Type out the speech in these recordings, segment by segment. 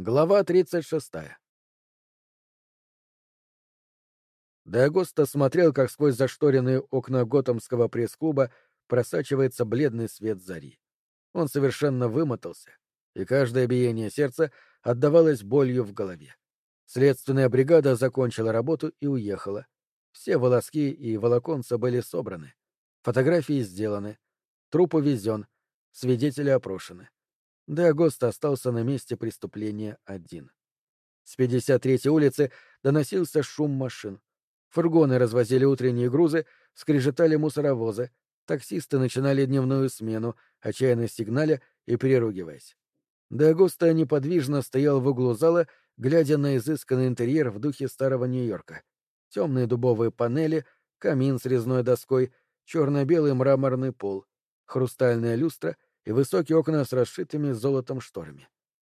Глава 36. Деагоста смотрел, как сквозь зашторенные окна готомского пресс-клуба просачивается бледный свет зари. Он совершенно вымотался, и каждое биение сердца отдавалось болью в голове. Следственная бригада закончила работу и уехала. Все волоски и волоконца были собраны. Фотографии сделаны. Труп увезен. Свидетели опрошены. Деагост остался на месте преступления один. С 53-й улицы доносился шум машин. Фургоны развозили утренние грузы, скрежетали мусоровозы, таксисты начинали дневную смену, отчаянно сигналя и переругиваясь. Деагоста неподвижно стоял в углу зала, глядя на изысканный интерьер в духе старого Нью-Йорка. Темные дубовые панели, камин с резной доской, черно-белый мраморный пол, хрустальная люстра — и высокие окна с расшитыми золотом шторами.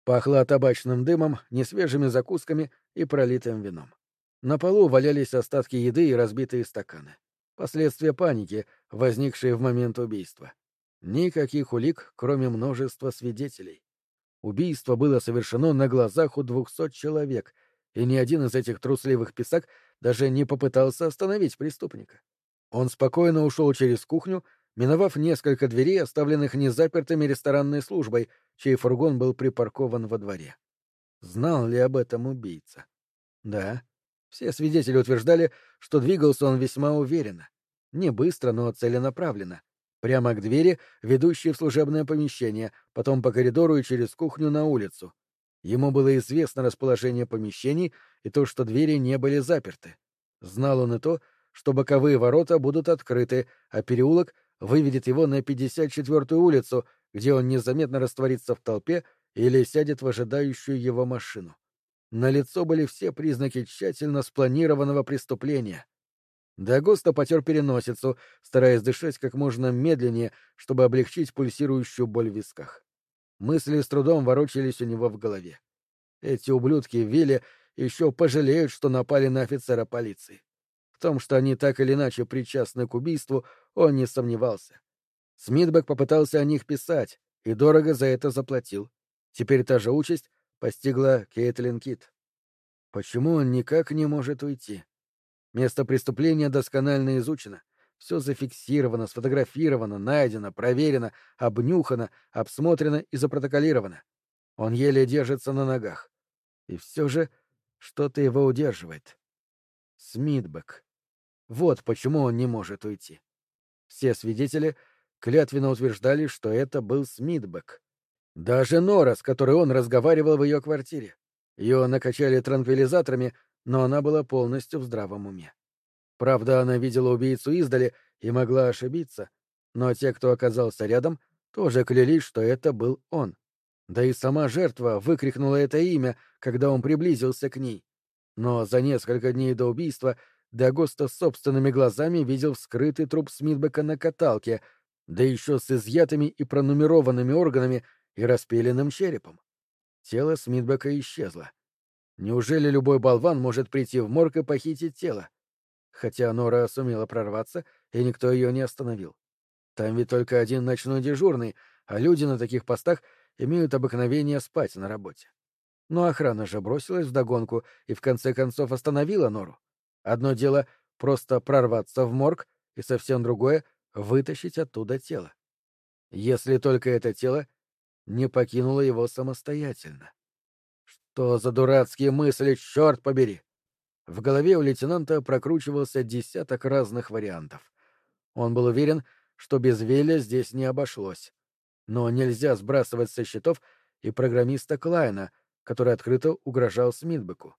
Пахло табачным дымом, несвежими закусками и пролитым вином. На полу валялись остатки еды и разбитые стаканы. Последствия паники, возникшие в момент убийства. Никаких улик, кроме множества свидетелей. Убийство было совершено на глазах у двухсот человек, и ни один из этих трусливых писак даже не попытался остановить преступника. Он спокойно ушел через кухню миновав несколько дверей, оставленных незапертыми ресторанной службой, чей фургон был припаркован во дворе. Знал ли об этом убийца? Да. Все свидетели утверждали, что двигался он весьма уверенно. Не быстро, но целенаправленно. Прямо к двери, ведущей в служебное помещение, потом по коридору и через кухню на улицу. Ему было известно расположение помещений и то, что двери не были заперты. Знал он и то, что боковые ворота будут открыты, а переулок выведет его на 54-ю улицу, где он незаметно растворится в толпе или сядет в ожидающую его машину. На лицо были все признаки тщательно спланированного преступления. Дагоста потер переносицу, стараясь дышать как можно медленнее, чтобы облегчить пульсирующую боль в висках. Мысли с трудом ворочались у него в голове. Эти ублюдки в Вилле еще пожалеют, что напали на офицера полиции том, что они так или иначе причастны к убийству, он не сомневался. Смитбек попытался о них писать и дорого за это заплатил. Теперь та же участь постигла Кейтлин Кит. Почему он никак не может уйти? Место преступления досконально изучено. Все зафиксировано, сфотографировано, найдено, проверено, обнюхано, обсмотрено и запротоколировано. Он еле держится на ногах. И все же что-то его удерживает. Смитбек. Вот почему он не может уйти. Все свидетели клятвенно утверждали, что это был Смитбек. Даже Нора, с которой он разговаривал в ее квартире. Ее накачали транквилизаторами, но она была полностью в здравом уме. Правда, она видела убийцу издали и могла ошибиться, но те, кто оказался рядом, тоже клялись, что это был он. Да и сама жертва выкрикнула это имя, когда он приблизился к ней. Но за несколько дней до убийства Дагоста собственными глазами видел вскрытый труп Смитбека на каталке, да еще с изъятыми и пронумерованными органами и распиленным черепом. Тело Смитбека исчезло. Неужели любой болван может прийти в морг и похитить тело? Хотя Нора сумела прорваться, и никто ее не остановил. Там ведь только один ночной дежурный, а люди на таких постах имеют обыкновение спать на работе. Но охрана же бросилась вдогонку и в конце концов остановила Нору. Одно дело — просто прорваться в морг, и совсем другое — вытащить оттуда тело. Если только это тело не покинуло его самостоятельно. Что за дурацкие мысли, черт побери! В голове у лейтенанта прокручивался десяток разных вариантов. Он был уверен, что без Веля здесь не обошлось. Но нельзя сбрасывать со счетов и программиста Клайна, который открыто угрожал Смитбеку.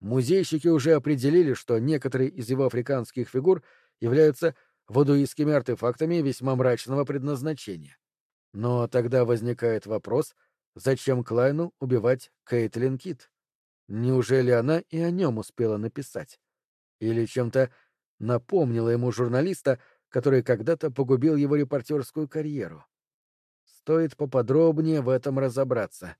Музейщики уже определили, что некоторые из его африканских фигур являются водуистскими артефактами весьма мрачного предназначения. Но тогда возникает вопрос, зачем Клайну убивать Кейтлин Кит? Неужели она и о нем успела написать? Или чем-то напомнила ему журналиста, который когда-то погубил его репортерскую карьеру? Стоит поподробнее в этом разобраться.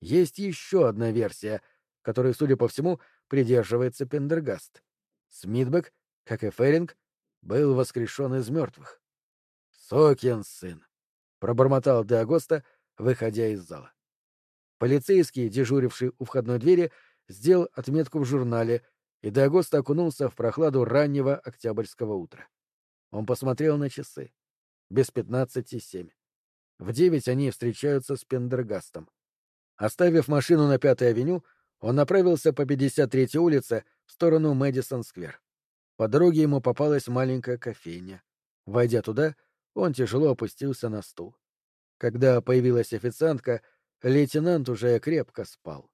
Есть еще одна версия — которой, судя по всему, придерживается Пендергаст. Смитбек, как и Феринг, был воскрешен из мертвых. «Сокин сын!» — пробормотал Де выходя из зала. Полицейский, дежуривший у входной двери, сделал отметку в журнале, и Дагоста окунулся в прохладу раннего октябрьского утра. Он посмотрел на часы. Без пятнадцати семь. В девять они встречаются с Пендергастом. Оставив машину на Пятой авеню, он направился по 53-й улице в сторону Мэдисон-сквер. По дороге ему попалась маленькая кофейня. Войдя туда, он тяжело опустился на стул. Когда появилась официантка, лейтенант уже крепко спал.